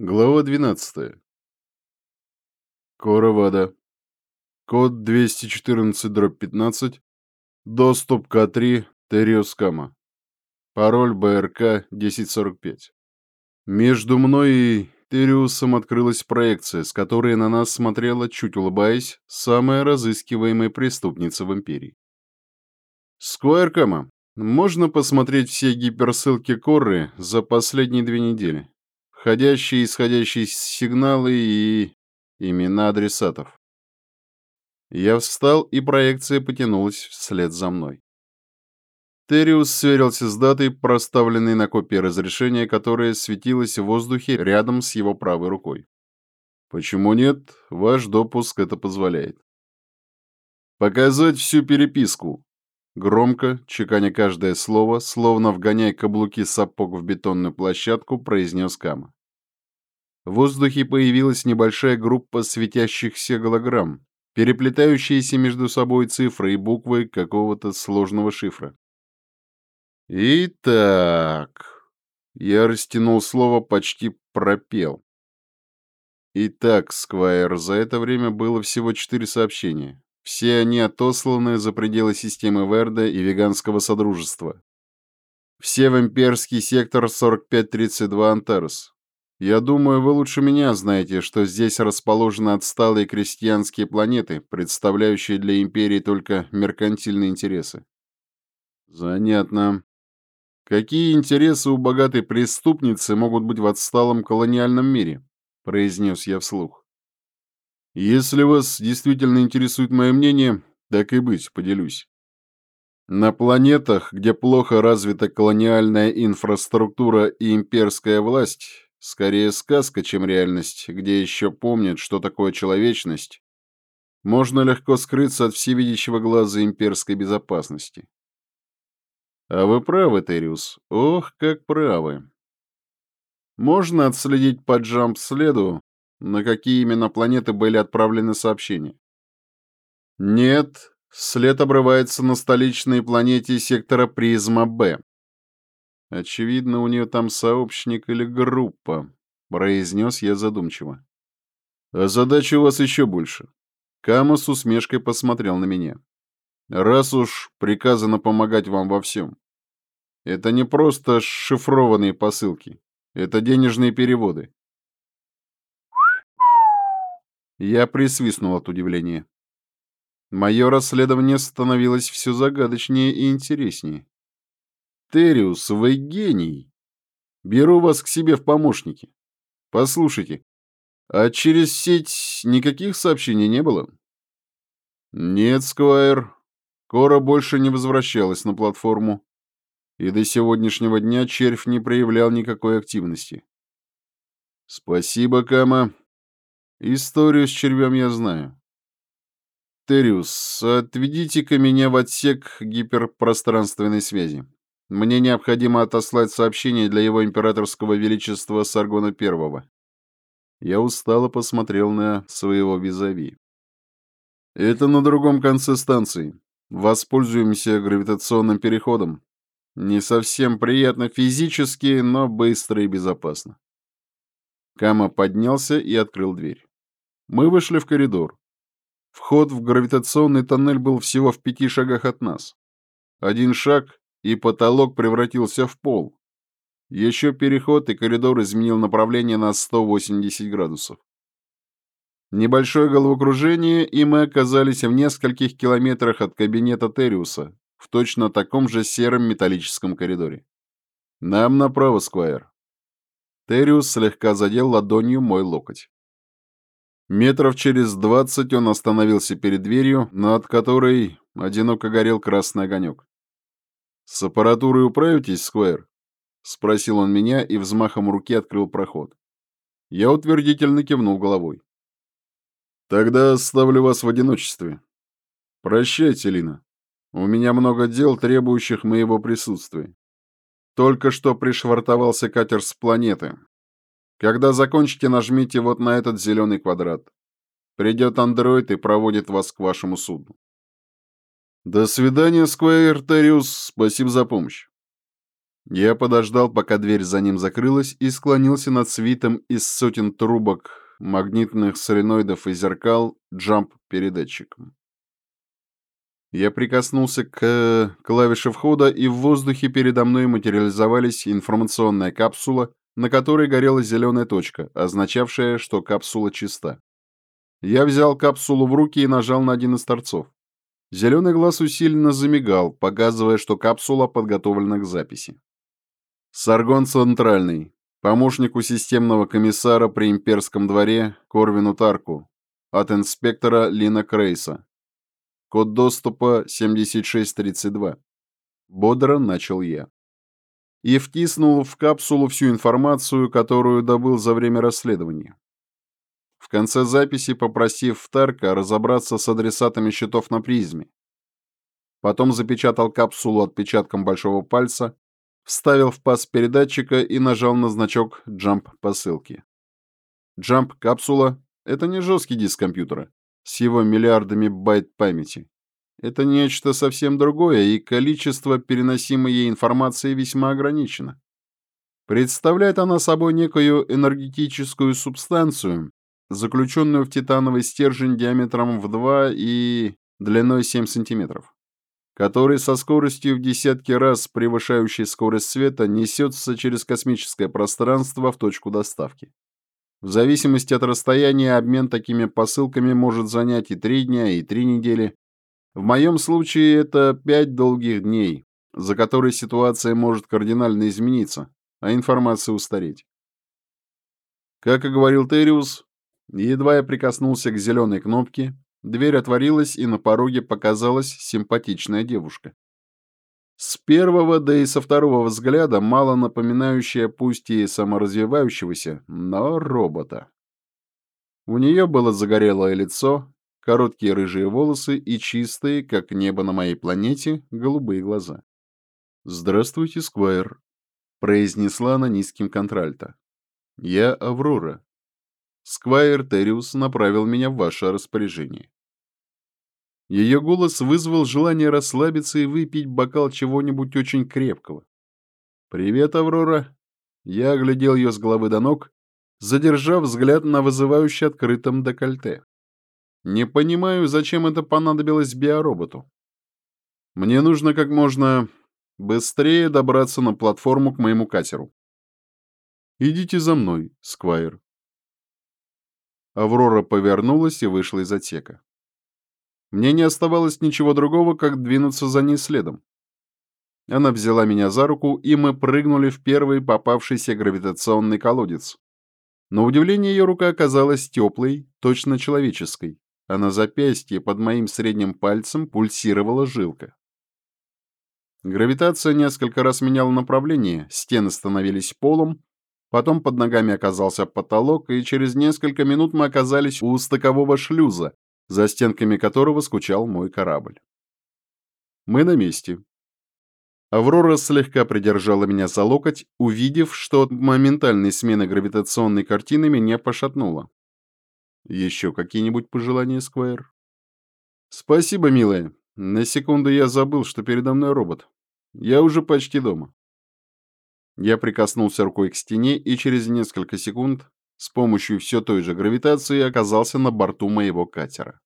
Глава 12. Коровада. Код 214-15. Доступ К3 Териоскама. Пароль БРК 1045. Между мной и Териусом открылась проекция, с которой на нас смотрела, чуть улыбаясь, самая разыскиваемая преступница в Империи. Сквайркама, можно посмотреть все гиперссылки Корры за последние две недели входящие и исходящие сигналы и имена адресатов. Я встал, и проекция потянулась вслед за мной. Териус сверился с датой, проставленной на копии разрешения, которая светилась в воздухе рядом с его правой рукой. Почему нет? Ваш допуск это позволяет. Показать всю переписку. Громко, чеканя каждое слово, словно вгоняя каблуки сапог в бетонную площадку, произнес Кама. В воздухе появилась небольшая группа светящихся голограмм, переплетающиеся между собой цифры и буквы какого-то сложного шифра. «Итак...» Я растянул слово, почти пропел. Итак, Сквайр, за это время было всего четыре сообщения. Все они отосланы за пределы системы Верда и Веганского Содружества. Все в имперский сектор 4532 Антарес. Я думаю, вы лучше меня знаете, что здесь расположены отсталые крестьянские планеты, представляющие для империи только меркантильные интересы. Занятно. Какие интересы у богатой преступницы могут быть в отсталом колониальном мире? произнес я вслух. Если вас действительно интересует мое мнение, так и быть, поделюсь. На планетах, где плохо развита колониальная инфраструктура и имперская власть, скорее сказка, чем реальность, где еще помнят, что такое человечность, можно легко скрыться от всевидящего глаза имперской безопасности. А вы правы, Териус, ох, как правы. Можно отследить по джамп-следу, на какие именно планеты были отправлены сообщения? Нет, след обрывается на столичной планете сектора Призма-Б. Очевидно, у нее там сообщник или группа, произнес я задумчиво. А задача у вас еще больше. Кама с усмешкой посмотрел на меня. Раз уж приказано помогать вам во всем. Это не просто шифрованные посылки. Это денежные переводы. Я присвистнул от удивления. Мое расследование становилось все загадочнее и интереснее. «Териус, вы гений! Беру вас к себе в помощники. Послушайте, а через сеть никаких сообщений не было?» «Нет, Сквайр. Кора больше не возвращалась на платформу, и до сегодняшнего дня червь не проявлял никакой активности. Спасибо, Кама. Историю с червем я знаю. Териус, отведите-ка меня в отсек гиперпространственной связи. Мне необходимо отослать сообщение для его императорского величества Саргона Первого. Я устало посмотрел на своего визави. Это на другом конце станции. Воспользуемся гравитационным переходом. Не совсем приятно физически, но быстро и безопасно. Кама поднялся и открыл дверь. Мы вышли в коридор. Вход в гравитационный тоннель был всего в пяти шагах от нас. Один шаг, и потолок превратился в пол. Еще переход, и коридор изменил направление на 180 градусов. Небольшое головокружение, и мы оказались в нескольких километрах от кабинета Териуса, в точно таком же сером металлическом коридоре. «Нам направо, Сквайр». Териус слегка задел ладонью мой локоть. Метров через двадцать он остановился перед дверью, над которой одиноко горел красный огонек. «С аппаратурой управитесь, Сквайр?» — спросил он меня и взмахом руки открыл проход. Я утвердительно кивнул головой. «Тогда оставлю вас в одиночестве. Прощайте, Лина. У меня много дел, требующих моего присутствия. Только что пришвартовался катер с планеты. Когда закончите, нажмите вот на этот зеленый квадрат. Придет андроид и проводит вас к вашему судну. До свидания, Сквайр Териус. Спасибо за помощь. Я подождал, пока дверь за ним закрылась, и склонился над свитом из сотен трубок, магнитных соленоидов и зеркал джамп-передатчиком. Я прикоснулся к клавише входа, и в воздухе передо мной материализовались информационная капсула, на которой горела зеленая точка, означавшая, что капсула чиста. Я взял капсулу в руки и нажал на один из торцов. Зеленый глаз усиленно замигал, показывая, что капсула подготовлена к записи. Саргон Центральный. Помощнику системного комиссара при имперском дворе Корвину Тарку. От инспектора Лина Крейса. Код доступа 7632. Бодро начал я. И втиснул в капсулу всю информацию, которую добыл за время расследования. В конце записи попросив Тарка разобраться с адресатами счетов на призме. Потом запечатал капсулу отпечатком большого пальца, вставил в паз передатчика и нажал на значок «Jump» посылки. Jump-капсула — это не жесткий диск компьютера, с его миллиардами байт памяти. Это нечто совсем другое, и количество переносимой ей информации весьма ограничено. Представляет она собой некую энергетическую субстанцию, заключенную в титановый стержень диаметром в 2 и длиной 7 сантиметров, который со скоростью в десятки раз превышающей скорость света несется через космическое пространство в точку доставки. В зависимости от расстояния обмен такими посылками может занять и три дня, и три недели. В моем случае это пять долгих дней, за которые ситуация может кардинально измениться, а информация устареть. Как и говорил Териус, едва я прикоснулся к зеленой кнопке, дверь отворилась, и на пороге показалась симпатичная девушка. С первого, да и со второго взгляда, мало напоминающая пусть и саморазвивающегося, но робота. У нее было загорелое лицо, короткие рыжие волосы и чистые, как небо на моей планете, голубые глаза. «Здравствуйте, Сквайр», — произнесла она низким контральто. «Я Аврора. Сквайр Териус направил меня в ваше распоряжение. Ее голос вызвал желание расслабиться и выпить бокал чего-нибудь очень крепкого. «Привет, Аврора!» Я оглядел ее с головы до ног, задержав взгляд на вызывающе открытом декольте. «Не понимаю, зачем это понадобилось биороботу. Мне нужно как можно быстрее добраться на платформу к моему катеру. Идите за мной, Сквайр». Аврора повернулась и вышла из отсека. Мне не оставалось ничего другого, как двинуться за ней следом. Она взяла меня за руку, и мы прыгнули в первый попавшийся гравитационный колодец. На удивление ее рука оказалась теплой, точно человеческой, а на запястье под моим средним пальцем пульсировала жилка. Гравитация несколько раз меняла направление, стены становились полом, потом под ногами оказался потолок, и через несколько минут мы оказались у стыкового шлюза, за стенками которого скучал мой корабль. Мы на месте. Аврора слегка придержала меня за локоть, увидев, что от моментальной смены гравитационной картины меня пошатнуло. Еще какие-нибудь пожелания, Сквайр? Спасибо, милая. На секунду я забыл, что передо мной робот. Я уже почти дома. Я прикоснулся рукой к стене и через несколько секунд с помощью все той же гравитации оказался на борту моего катера.